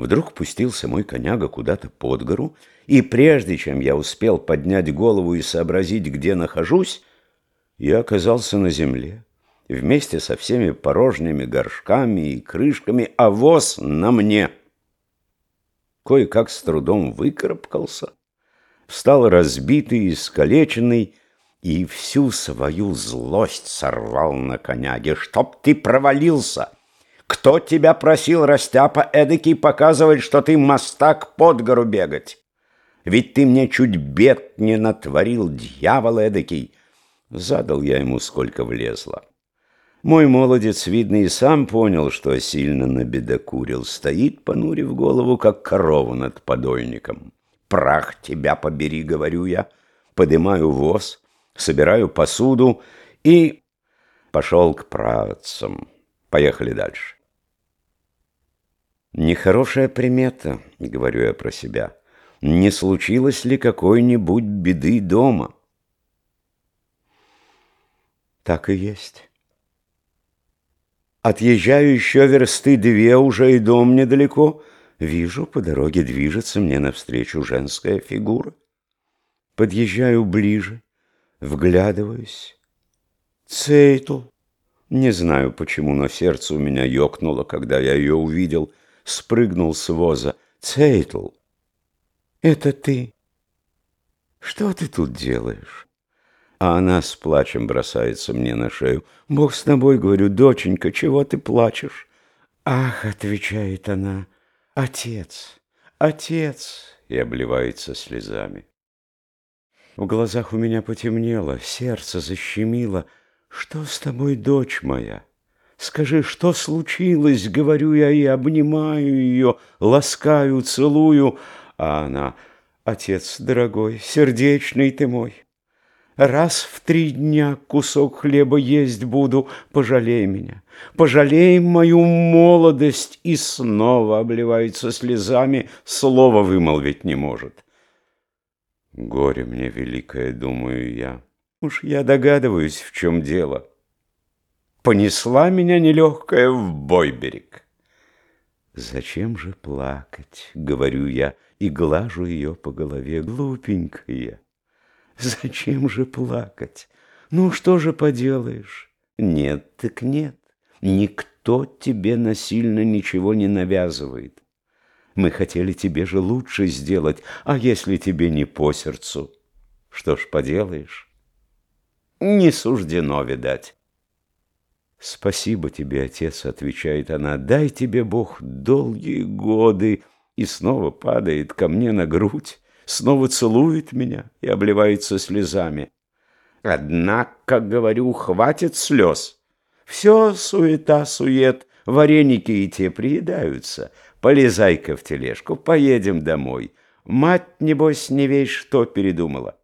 Вдруг пустился мой коняга куда-то под гору, и прежде чем я успел поднять голову и сообразить, где нахожусь, я оказался на земле вместе со всеми порожними горшками и крышками, а воз на мне. Кое-как с трудом выкарабкался, встал разбитый, искалеченный, и всю свою злость сорвал на коняге. «Чтоб ты провалился!» Кто тебя просил, растяпа эдакий, показывать, что ты мастак под гору бегать? Ведь ты мне чуть бед не натворил, дьявол эдакий. Задал я ему, сколько влезло. Мой молодец, видно, и сам понял, что сильно набедокурил. Стоит, понурив голову, как корова над подольником. Прах тебя побери, говорю я. Подымаю воз, собираю посуду и пошел к правцам. Поехали дальше. Нехорошая примета, говорю я про себя. Не случилось ли какой-нибудь беды дома? Так и есть. Отъезжаю еще версты две, уже и дом недалеко. Вижу, по дороге движется мне навстречу женская фигура. Подъезжаю ближе, вглядываюсь. Цейтл. Не знаю почему, но сердце у меня ёкнуло, когда я ее увидел — спрыгнул с воза. «Цейтл, это ты? Что ты тут делаешь?» А она с плачем бросается мне на шею. «Бог с тобой, — говорю, — доченька, чего ты плачешь?» «Ах, — отвечает она, — отец, отец!» И обливается слезами. В глазах у меня потемнело, сердце защемило. «Что с тобой, дочь моя?» Скажи, что случилось, говорю я и обнимаю ее, ласкаю, целую, а она, отец дорогой, сердечный ты мой, раз в три дня кусок хлеба есть буду, пожалей меня, пожалей мою молодость, и снова обливается слезами, слова вымолвить не может. Горе мне великое, думаю я, уж я догадываюсь, в чем дело понесла меня нелегкая в Бойберег. Зачем же плакать, говорю я, и глажу ее по голове, глупенькая. Зачем же плакать? Ну, что же поделаешь? Нет, так нет. Никто тебе насильно ничего не навязывает. Мы хотели тебе же лучше сделать, а если тебе не по сердцу, что ж поделаешь? Не суждено, видать. «Спасибо тебе, отец», — отвечает она, — «дай тебе Бог долгие годы». И снова падает ко мне на грудь, снова целует меня и обливается слезами. Однако, говорю, хватит слез. Все суета-сует, вареники и те приедаются. Полезай-ка в тележку, поедем домой. Мать, небось, не весь что передумала.